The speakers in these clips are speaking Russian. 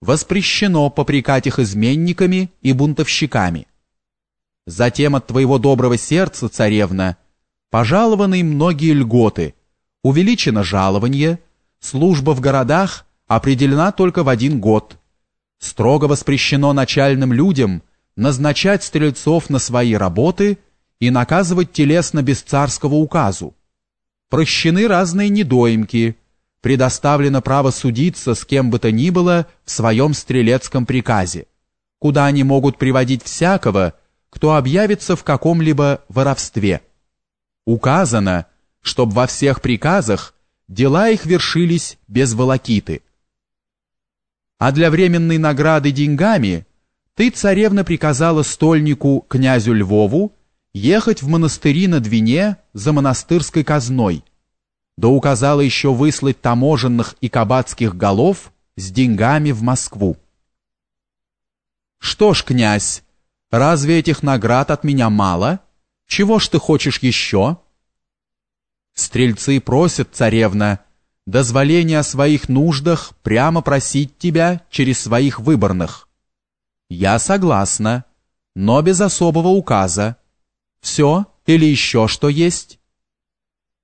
воспрещено попрекать их изменниками и бунтовщиками. Затем от твоего доброго сердца, царевна, пожалованы многие льготы, увеличено жалование, служба в городах определена только в один год. Строго воспрещено начальным людям назначать стрельцов на свои работы и наказывать телесно без царского указу. Прощены разные недоимки, предоставлено право судиться с кем бы то ни было в своем стрелецком приказе, куда они могут приводить всякого, кто объявится в каком-либо воровстве. Указано, чтобы во всех приказах дела их вершились без волокиты. А для временной награды деньгами ты, царевна, приказала стольнику князю Львову ехать в монастыри на Двине за монастырской казной, да указала еще выслать таможенных и кабацких голов с деньгами в Москву. Что ж, князь, разве этих наград от меня мало? Чего ж ты хочешь еще? Стрельцы просят, царевна, дозволения о своих нуждах прямо просить тебя через своих выборных. Я согласна, но без особого указа. Все или еще что есть?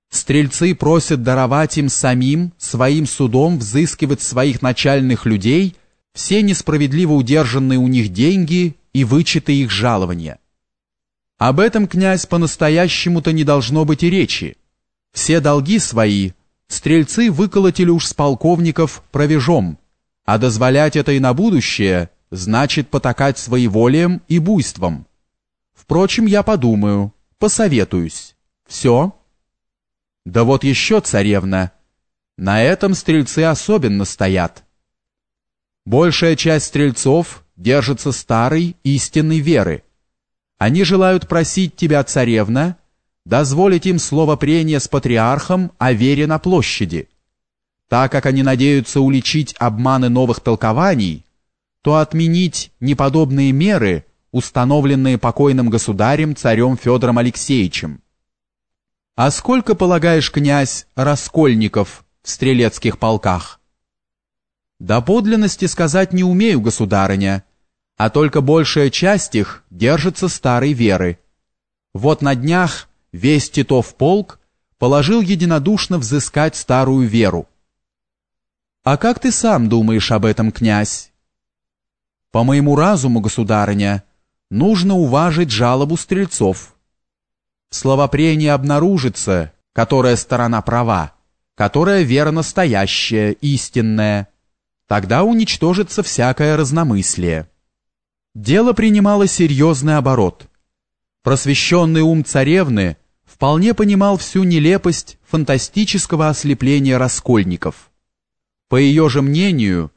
Стрельцы просят даровать им самим, своим судом взыскивать своих начальных людей все несправедливо удержанные у них деньги и вычеты их жалования. Об этом, князь, по-настоящему-то не должно быть и речи. Все долги свои стрельцы выколотили уж с полковников провежом, а дозволять это и на будущее значит потакать своеволием и буйством. Впрочем, я подумаю, посоветуюсь. Все? Да вот еще, царевна, на этом стрельцы особенно стоят. Большая часть стрельцов держится старой истинной веры. Они желают просить тебя, царевна, дозволить им слово прения с патриархом о вере на площади. Так как они надеются уличить обманы новых толкований, то отменить неподобные меры, установленные покойным государем царем Федором Алексеевичем. А сколько, полагаешь, князь, раскольников в стрелецких полках? Да подлинности сказать не умею, государыня, а только большая часть их держится старой веры. Вот на днях весь Титов полк положил единодушно взыскать старую веру. А как ты сам думаешь об этом, князь? По моему разуму, государыня, нужно уважить жалобу стрельцов. В словопрении обнаружится, которая сторона права, которая вера настоящая, истинная. Тогда уничтожится всякое разномыслие. Дело принимало серьезный оборот. Просвещенный ум царевны вполне понимал всю нелепость фантастического ослепления раскольников. По ее же мнению,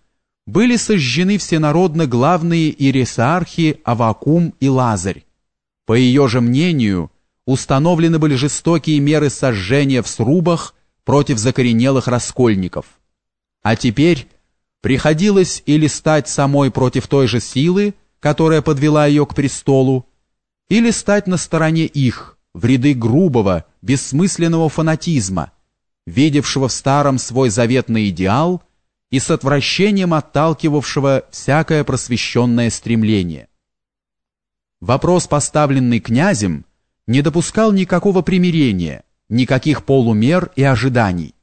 были сожжены всенародно главные иресархи Авакум и Лазарь. По ее же мнению, установлены были жестокие меры сожжения в срубах против закоренелых раскольников. А теперь приходилось или стать самой против той же силы, которая подвела ее к престолу, или стать на стороне их, в ряды грубого, бессмысленного фанатизма, видевшего в старом свой заветный идеал и с отвращением отталкивавшего всякое просвещенное стремление. Вопрос, поставленный князем, не допускал никакого примирения, никаких полумер и ожиданий.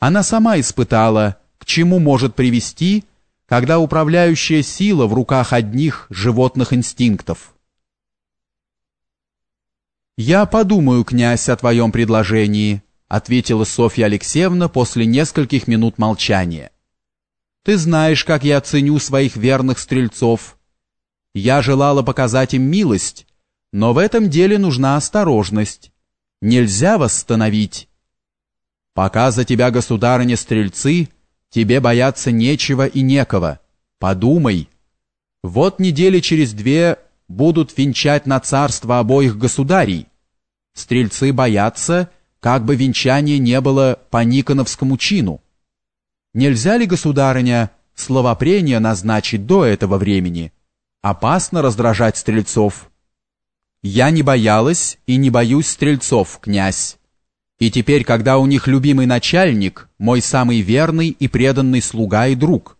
Она сама испытала, к чему может привести, когда управляющая сила в руках одних животных инстинктов. «Я подумаю, князь, о твоем предложении», ответила Софья Алексеевна после нескольких минут молчания. «Ты знаешь, как я ценю своих верных стрельцов. Я желала показать им милость, но в этом деле нужна осторожность. Нельзя восстановить. Пока за тебя, государыня, стрельцы, тебе бояться нечего и некого. Подумай. Вот недели через две будут венчать на царство обоих государей. Стрельцы боятся, как бы венчание не было по Никоновскому чину. Нельзя ли, государыня, словопрение назначить до этого времени? Опасно раздражать стрельцов. Я не боялась и не боюсь стрельцов, князь. И теперь, когда у них любимый начальник, мой самый верный и преданный слуга и друг,